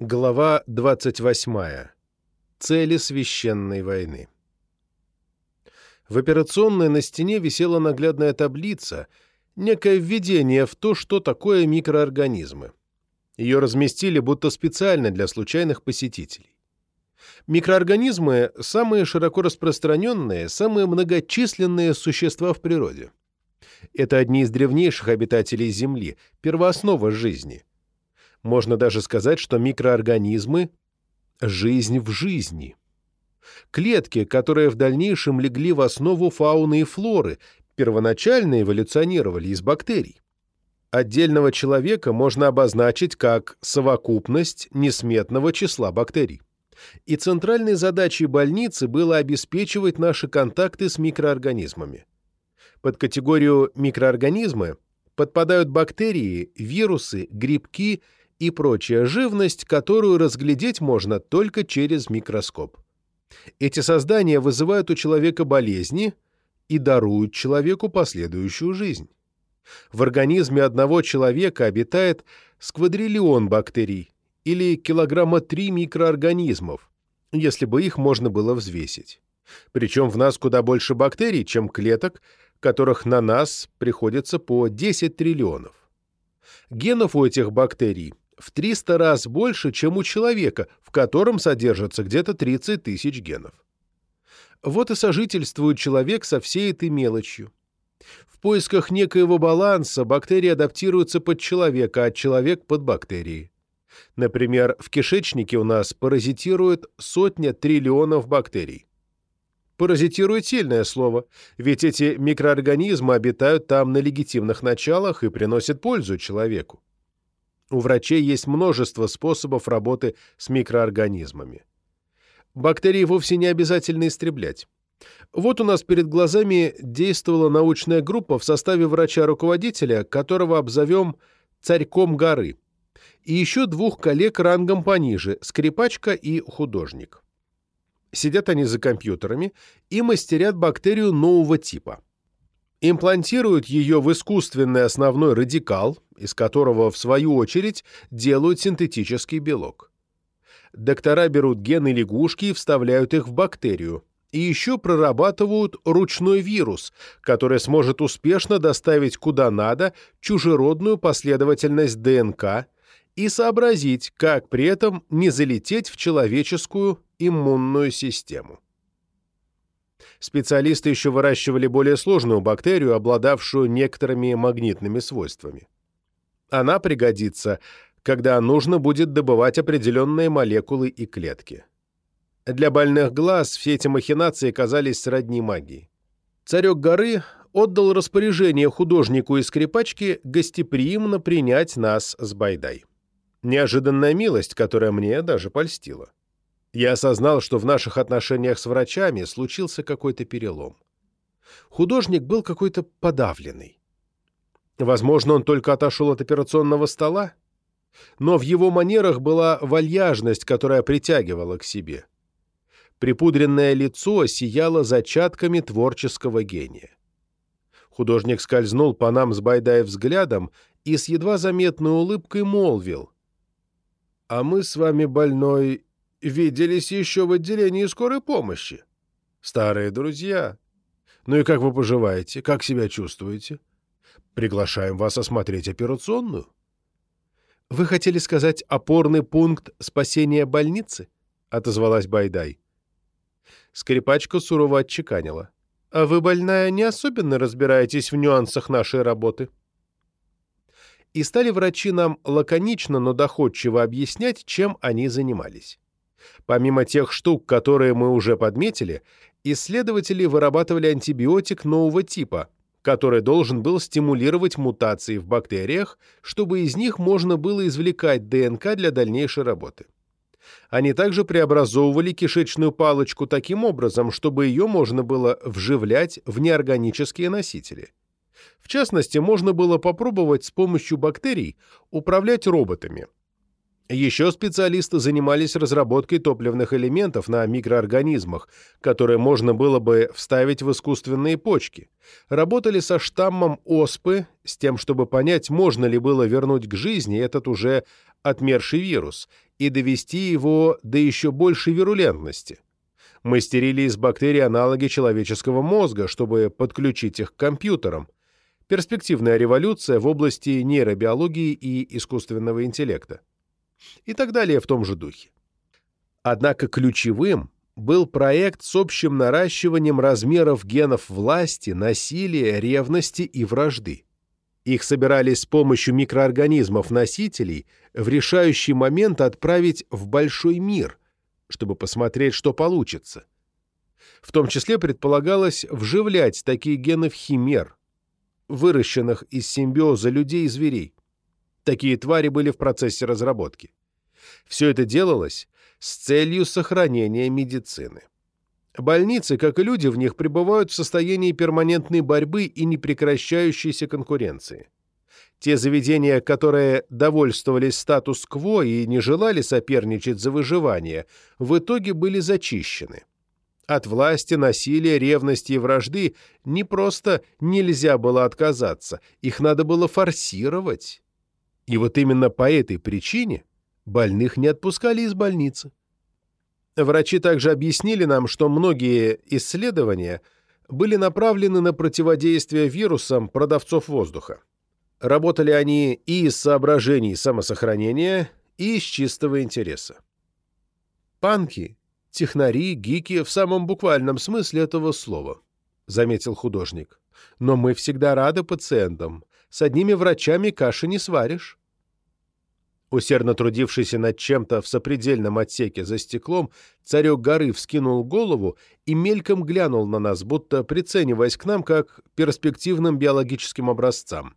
Глава 28. Цели священной войны. В операционной на стене висела наглядная таблица, некое введение в то, что такое микроорганизмы. Ее разместили будто специально для случайных посетителей. Микроорганизмы – самые широко распространенные, самые многочисленные существа в природе. Это одни из древнейших обитателей Земли, первооснова жизни. Можно даже сказать, что микроорганизмы – жизнь в жизни. Клетки, которые в дальнейшем легли в основу фауны и флоры, первоначально эволюционировали из бактерий. Отдельного человека можно обозначить как совокупность несметного числа бактерий. И центральной задачей больницы было обеспечивать наши контакты с микроорганизмами. Под категорию микроорганизмы подпадают бактерии, вирусы, грибки и прочая живность, которую разглядеть можно только через микроскоп. Эти создания вызывают у человека болезни и даруют человеку последующую жизнь. В организме одного человека обитает сквадриллион бактерий или килограмма 3 микроорганизмов, если бы их можно было взвесить. Причем в нас куда больше бактерий, чем клеток, которых на нас приходится по 10 триллионов. Генов у этих бактерий в 300 раз больше, чем у человека, в котором содержится где-то 30 тысяч генов. Вот и сожительствует человек со всей этой мелочью. В поисках некоего баланса бактерии адаптируются под человека, а человек под бактерии. Например, в кишечнике у нас паразитирует сотня триллионов бактерий. Паразитирует сильное слово, ведь эти микроорганизмы обитают там на легитимных началах и приносят пользу человеку. У врачей есть множество способов работы с микроорганизмами. Бактерии вовсе не обязательно истреблять. Вот у нас перед глазами действовала научная группа в составе врача-руководителя, которого обзовем «царьком горы», и еще двух коллег рангом пониже – скрипачка и художник. Сидят они за компьютерами и мастерят бактерию нового типа – имплантируют ее в искусственный основной радикал, из которого, в свою очередь, делают синтетический белок. Доктора берут гены лягушки и вставляют их в бактерию, и еще прорабатывают ручной вирус, который сможет успешно доставить куда надо чужеродную последовательность ДНК и сообразить, как при этом не залететь в человеческую иммунную систему. Специалисты еще выращивали более сложную бактерию, обладавшую некоторыми магнитными свойствами. Она пригодится, когда нужно будет добывать определенные молекулы и клетки. Для больных глаз все эти махинации казались сродни магии. Царек горы отдал распоряжение художнику и скрипачке гостеприимно принять нас с Байдай. Неожиданная милость, которая мне даже польстила. Я осознал, что в наших отношениях с врачами случился какой-то перелом. Художник был какой-то подавленный. Возможно, он только отошел от операционного стола, но в его манерах была вальяжность, которая притягивала к себе. Припудренное лицо сияло зачатками творческого гения. Художник скользнул по нам с Байдай взглядом и с едва заметной улыбкой молвил. «А мы с вами, больной, виделись еще в отделении скорой помощи. Старые друзья. Ну и как вы поживаете? Как себя чувствуете? Приглашаем вас осмотреть операционную. Вы хотели сказать опорный пункт спасения больницы? Отозвалась Байдай. Скрипачка сурово отчеканила. А вы, больная, не особенно разбираетесь в нюансах нашей работы. И стали врачи нам лаконично, но доходчиво объяснять, чем они занимались. Помимо тех штук, которые мы уже подметили, исследователи вырабатывали антибиотик нового типа, который должен был стимулировать мутации в бактериях, чтобы из них можно было извлекать ДНК для дальнейшей работы. Они также преобразовывали кишечную палочку таким образом, чтобы ее можно было вживлять в неорганические носители. В частности, можно было попробовать с помощью бактерий управлять роботами – еще специалисты занимались разработкой топливных элементов на микроорганизмах, которые можно было бы вставить в искусственные почки. Работали со штаммом оспы, с тем, чтобы понять, можно ли было вернуть к жизни этот уже отмерший вирус и довести его до еще большей вирулентности. Мы стерили из бактерий аналоги человеческого мозга, чтобы подключить их к компьютерам. Перспективная революция в области нейробиологии и искусственного интеллекта. И так далее в том же духе. Однако ключевым был проект с общим наращиванием размеров генов власти, насилия, ревности и вражды. Их собирались с помощью микроорганизмов-носителей в решающий момент отправить в большой мир, чтобы посмотреть, что получится. В том числе предполагалось вживлять такие гены в химер, выращенных из симбиоза людей и зверей. Такие твари были в процессе разработки. Все это делалось с целью сохранения медицины. Больницы, как и люди в них, пребывают в состоянии перманентной борьбы и непрекращающейся конкуренции. Те заведения, которые довольствовались статус-кво и не желали соперничать за выживание, в итоге были зачищены. От власти, насилия, ревности и вражды не просто нельзя было отказаться, их надо было форсировать. И вот именно по этой причине больных не отпускали из больницы. Врачи также объяснили нам, что многие исследования были направлены на противодействие вирусам продавцов воздуха. Работали они и из соображений самосохранения, и из чистого интереса. Панки, технари, гики в самом буквальном смысле этого слова, заметил художник. Но мы всегда рады пациентам. С одними врачами каши не сваришь усердно трудившийся над чем-то в сопредельном отсеке за стеклом, царек горы вскинул голову и мельком глянул на нас, будто прицениваясь к нам как перспективным биологическим образцам.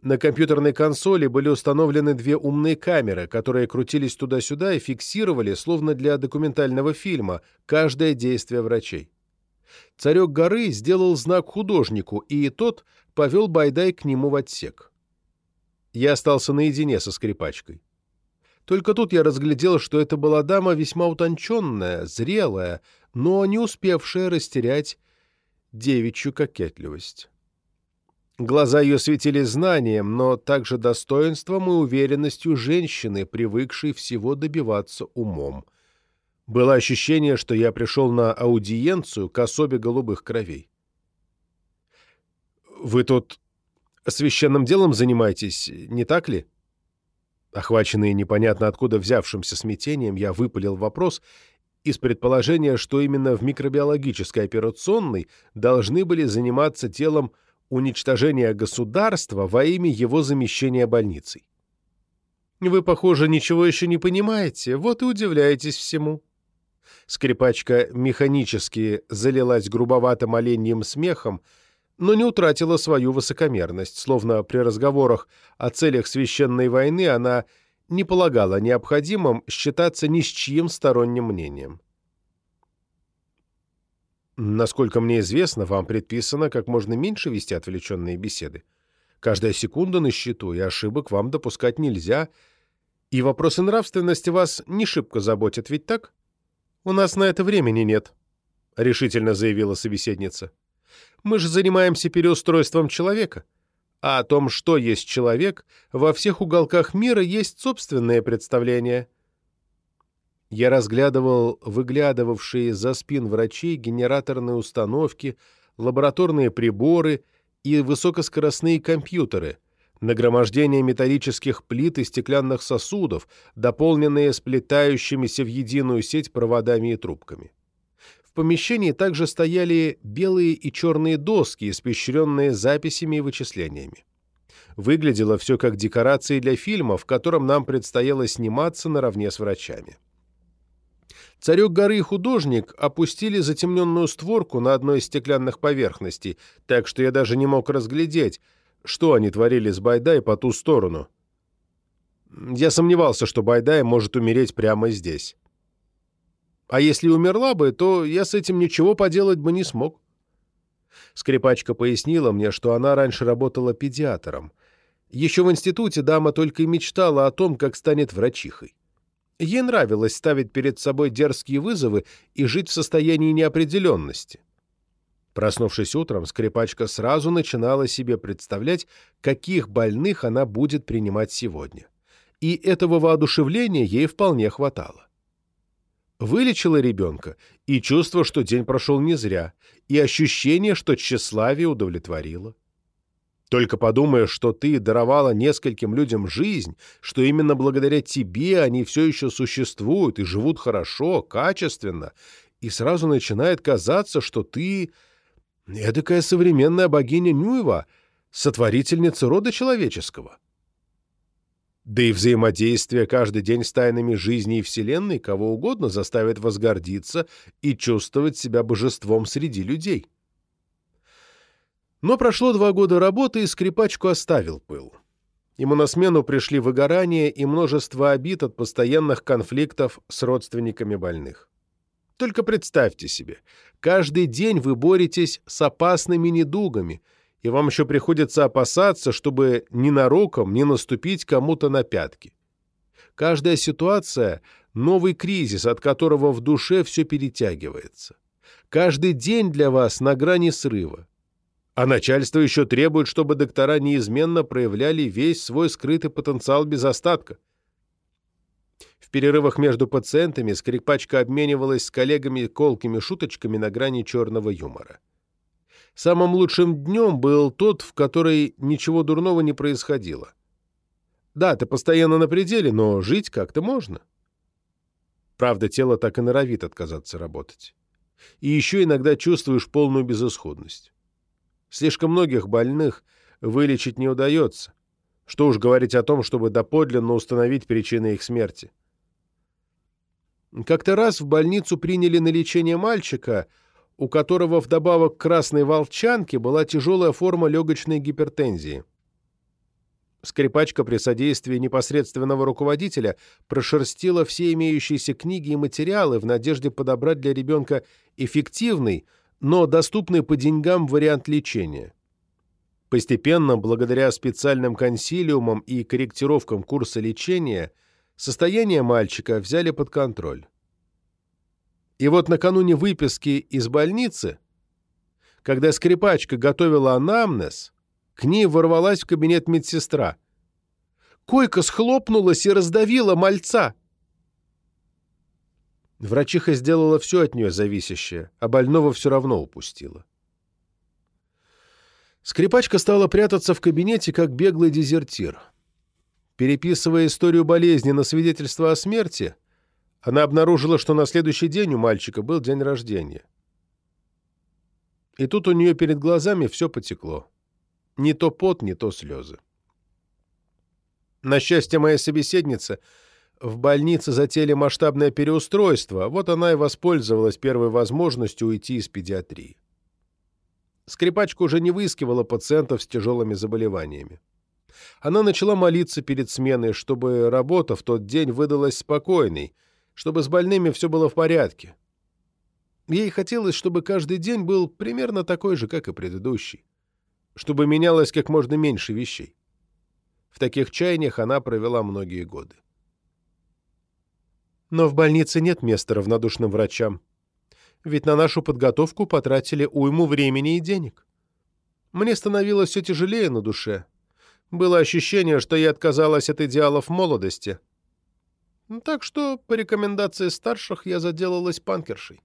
На компьютерной консоли были установлены две умные камеры, которые крутились туда-сюда и фиксировали, словно для документального фильма, каждое действие врачей. Царек горы сделал знак художнику, и тот повел Байдай к нему в отсек я остался наедине со скрипачкой. Только тут я разглядел, что это была дама весьма утонченная, зрелая, но не успевшая растерять девичью кокетливость. Глаза ее светили знанием, но также достоинством и уверенностью женщины, привыкшей всего добиваться умом. Было ощущение, что я пришел на аудиенцию к особе голубых кровей. «Вы тут священным делом занимаетесь, не так ли?» Охваченный непонятно откуда взявшимся смятением, я выпалил вопрос из предположения, что именно в микробиологической операционной должны были заниматься телом уничтожения государства во имя его замещения больницей. «Вы, похоже, ничего еще не понимаете, вот и удивляетесь всему». Скрипачка механически залилась грубоватым оленьим смехом, но не утратила свою высокомерность, словно при разговорах о целях священной войны она не полагала необходимым считаться ни с чьим сторонним мнением. Насколько мне известно, вам предписано как можно меньше вести отвлеченные беседы. Каждая секунда на счету, и ошибок вам допускать нельзя. И вопросы нравственности вас не шибко заботят, ведь так? У нас на это времени нет, — решительно заявила собеседница. Мы же занимаемся переустройством человека. А о том, что есть человек, во всех уголках мира есть собственное представление. Я разглядывал выглядывавшие за спин врачей генераторные установки, лабораторные приборы и высокоскоростные компьютеры, нагромождение металлических плит и стеклянных сосудов, дополненные сплетающимися в единую сеть проводами и трубками помещении также стояли белые и черные доски, испещренные записями и вычислениями. Выглядело все как декорации для фильма, в котором нам предстояло сниматься наравне с врачами. Царек горы и художник опустили затемненную створку на одной из стеклянных поверхностей, так что я даже не мог разглядеть, что они творили с Байдай по ту сторону. Я сомневался, что Байдай может умереть прямо здесь. А если умерла бы, то я с этим ничего поделать бы не смог. Скрипачка пояснила мне, что она раньше работала педиатром. Еще в институте дама только и мечтала о том, как станет врачихой. Ей нравилось ставить перед собой дерзкие вызовы и жить в состоянии неопределенности. Проснувшись утром, скрипачка сразу начинала себе представлять, каких больных она будет принимать сегодня. и этого воодушевления ей вполне хватало. Вылечила ребенка и чувство, что день прошел не зря, и ощущение, что тщеславие удовлетворило. Только подумаешь, что ты даровала нескольким людям жизнь, что именно благодаря тебе они все еще существуют и живут хорошо, качественно, и сразу начинает казаться, что ты эдакая современная богиня Нюева, сотворительница рода человеческого. Да и взаимодействие каждый день с тайнами жизни и Вселенной кого угодно заставит возгордиться и чувствовать себя божеством среди людей. Но прошло два года работы, и скрипачку оставил пыл. Ему на смену пришли выгорание и множество обид от постоянных конфликтов с родственниками больных. Только представьте себе, каждый день вы боретесь с опасными недугами – и вам еще приходится опасаться, чтобы ненароком не наступить кому-то на пятки. Каждая ситуация — новый кризис, от которого в душе все перетягивается. Каждый день для вас на грани срыва. А начальство еще требует, чтобы доктора неизменно проявляли весь свой скрытый потенциал без остатка. В перерывах между пациентами скрипачка обменивалась с коллегами колкими шуточками на грани черного юмора. Самым лучшим днем был тот, в который ничего дурного не происходило. Да, ты постоянно на пределе, но жить как-то можно. Правда, тело так и норовит отказаться работать. И еще иногда чувствуешь полную безысходность. Слишком многих больных вылечить не удается. Что уж говорить о том, чтобы доподлинно установить причины их смерти. Как-то раз в больницу приняли на лечение мальчика — у которого вдобавок к красной волчанке была тяжелая форма легочной гипертензии. Скрипачка при содействии непосредственного руководителя прошерстила все имеющиеся книги и материалы в надежде подобрать для ребенка эффективный, но доступный по деньгам вариант лечения. Постепенно, благодаря специальным консилиумам и корректировкам курса лечения, состояние мальчика взяли под контроль. И вот накануне выписки из больницы, когда скрипачка готовила анамнез, к ней ворвалась в кабинет медсестра. Койка схлопнулась и раздавила мальца. Врачиха сделала все от нее зависящее, а больного все равно упустила. Скрипачка стала прятаться в кабинете, как беглый дезертир. Переписывая историю болезни на свидетельство о смерти, она обнаружила, что на следующий день у мальчика был день рождения. И тут у нее перед глазами все потекло. Не то пот, не то слезы. На счастье моей собеседницы, в больнице затеяли масштабное переустройство, вот она и воспользовалась первой возможностью уйти из педиатрии. Скрипачка уже не выискивала пациентов с тяжелыми заболеваниями. Она начала молиться перед сменой, чтобы работа в тот день выдалась спокойной — чтобы с больными все было в порядке. Ей хотелось, чтобы каждый день был примерно такой же, как и предыдущий, чтобы менялось как можно меньше вещей. В таких чаяниях она провела многие годы. Но в больнице нет места равнодушным врачам, ведь на нашу подготовку потратили уйму времени и денег. Мне становилось все тяжелее на душе. Было ощущение, что я отказалась от идеалов молодости, так что, по рекомендации старших, я заделалась панкершей.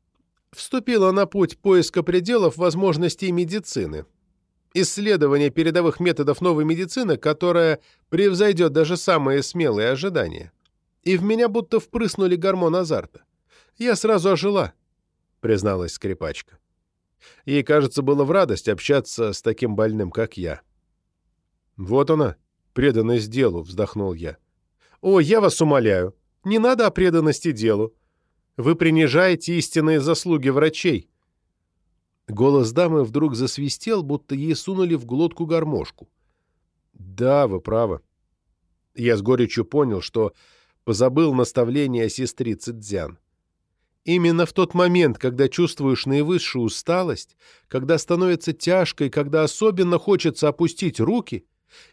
Вступила на путь поиска пределов возможностей медицины. Исследование передовых методов новой медицины, которая превзойдет даже самые смелые ожидания. И в меня будто впрыснули гормон азарта. Я сразу ожила, призналась скрипачка. Ей, кажется, было в радость общаться с таким больным, как я. «Вот она, преданность делу», — вздохнул я. «О, я вас умоляю, не надо о преданности делу. Вы принижаете истинные заслуги врачей». Голос дамы вдруг засвистел, будто ей сунули в глотку гармошку. «Да, вы правы». Я с горечью понял, что позабыл наставление сестрицы Дзян. Именно в тот момент, когда чувствуешь наивысшую усталость, когда становится тяжко и когда особенно хочется опустить руки,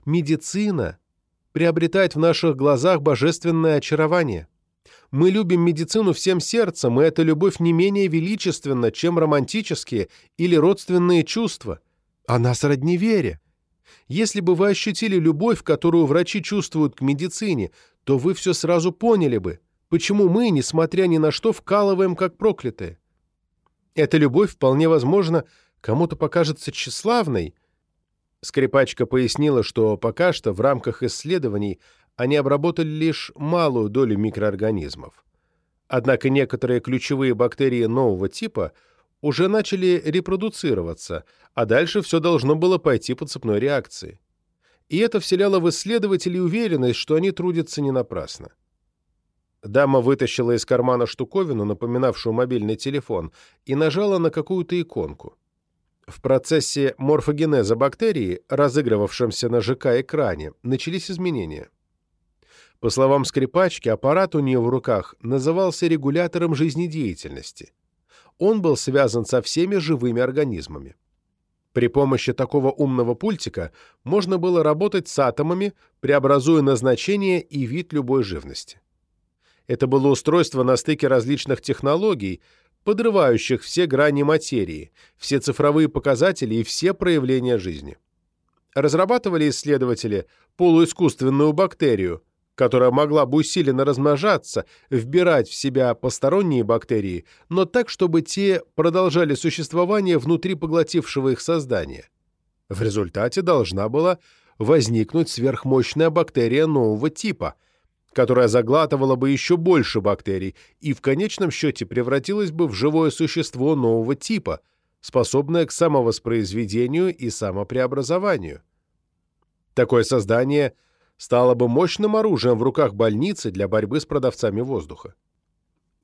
медицина приобретает в наших глазах божественное очарование. Мы любим медицину всем сердцем, и эта любовь не менее величественна, чем романтические или родственные чувства. Она сродни вере. Если бы вы ощутили любовь, которую врачи чувствуют к медицине, то вы все сразу поняли бы, почему мы, несмотря ни на что, вкалываем как проклятые. Эта любовь, вполне возможно, кому-то покажется тщеславной. Скрипачка пояснила, что пока что в рамках исследований они обработали лишь малую долю микроорганизмов. Однако некоторые ключевые бактерии нового типа уже начали репродуцироваться, а дальше все должно было пойти по цепной реакции. И это вселяло в исследователей уверенность, что они трудятся не напрасно. Дама вытащила из кармана штуковину, напоминавшую мобильный телефон, и нажала на какую-то иконку. В процессе морфогенеза бактерии, разыгрывавшемся на ЖК-экране, начались изменения. По словам скрипачки, аппарат у нее в руках назывался регулятором жизнедеятельности. Он был связан со всеми живыми организмами. При помощи такого умного пультика можно было работать с атомами, преобразуя назначение и вид любой живности. Это было устройство на стыке различных технологий, подрывающих все грани материи, все цифровые показатели и все проявления жизни. Разрабатывали исследователи полуискусственную бактерию, которая могла бы усиленно размножаться, вбирать в себя посторонние бактерии, но так, чтобы те продолжали существование внутри поглотившего их создания. В результате должна была возникнуть сверхмощная бактерия нового типа – которая заглатывала бы еще больше бактерий и в конечном счете превратилась бы в живое существо нового типа, способное к самовоспроизведению и самопреобразованию. Такое создание стало бы мощным оружием в руках больницы для борьбы с продавцами воздуха.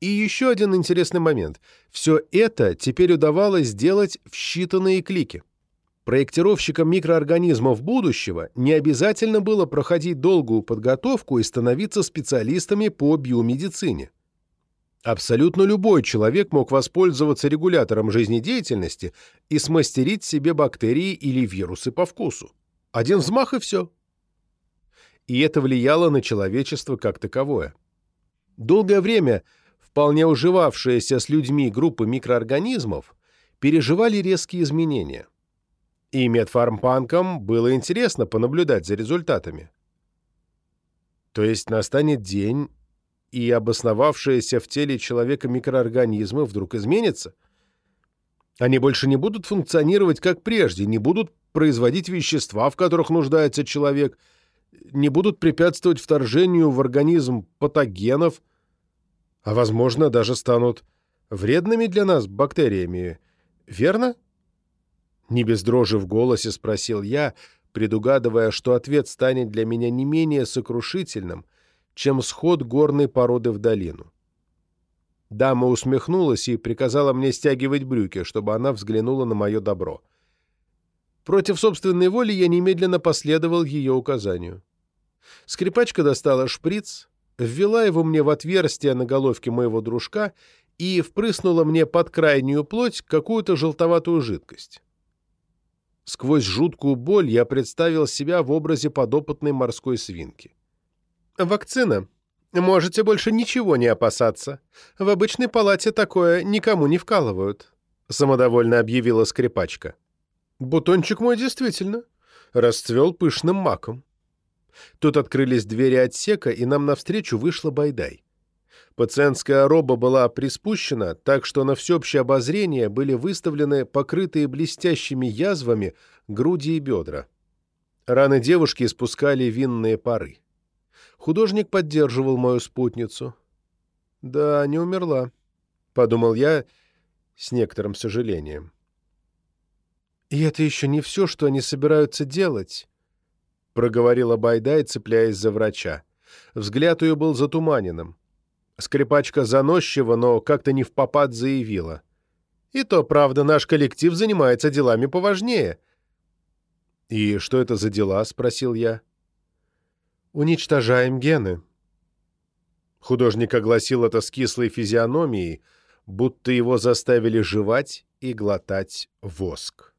И еще один интересный момент. Все это теперь удавалось сделать в считанные клики. Проектировщикам микроорганизмов будущего не обязательно было проходить долгую подготовку и становиться специалистами по биомедицине. Абсолютно любой человек мог воспользоваться регулятором жизнедеятельности и смастерить себе бактерии или вирусы по вкусу. Один взмах и все. И это влияло на человечество как таковое. Долгое время вполне уживавшиеся с людьми группы микроорганизмов переживали резкие изменения – и медфармпанкам было интересно понаблюдать за результатами. То есть настанет день, и обосновавшиеся в теле человека микроорганизмы вдруг изменятся? Они больше не будут функционировать как прежде, не будут производить вещества, в которых нуждается человек, не будут препятствовать вторжению в организм патогенов, а, возможно, даже станут вредными для нас бактериями, верно? Не без дрожи в голосе спросил я, предугадывая, что ответ станет для меня не менее сокрушительным, чем сход горной породы в долину. Дама усмехнулась и приказала мне стягивать брюки, чтобы она взглянула на мое добро. Против собственной воли я немедленно последовал ее указанию. Скрипачка достала шприц, ввела его мне в отверстие на головке моего дружка и впрыснула мне под крайнюю плоть какую-то желтоватую жидкость. Сквозь жуткую боль я представил себя в образе подопытной морской свинки. «Вакцина. Можете больше ничего не опасаться. В обычной палате такое никому не вкалывают», — самодовольно объявила скрипачка. «Бутончик мой действительно расцвел пышным маком». Тут открылись двери отсека, и нам навстречу вышла Байдай. Пациентская роба была приспущена, так что на всеобщее обозрение были выставлены покрытые блестящими язвами груди и бедра. Раны девушки испускали винные пары. Художник поддерживал мою спутницу. «Да, не умерла», — подумал я с некоторым сожалением. «И это еще не все, что они собираются делать», — проговорила Байдай, цепляясь за врача. Взгляд ее был затуманенным. Скрипачка заносчива, но как-то не в попад заявила. «И то, правда, наш коллектив занимается делами поважнее». «И что это за дела?» — спросил я. «Уничтожаем гены». Художник огласил это с кислой физиономией, будто его заставили жевать и глотать воск.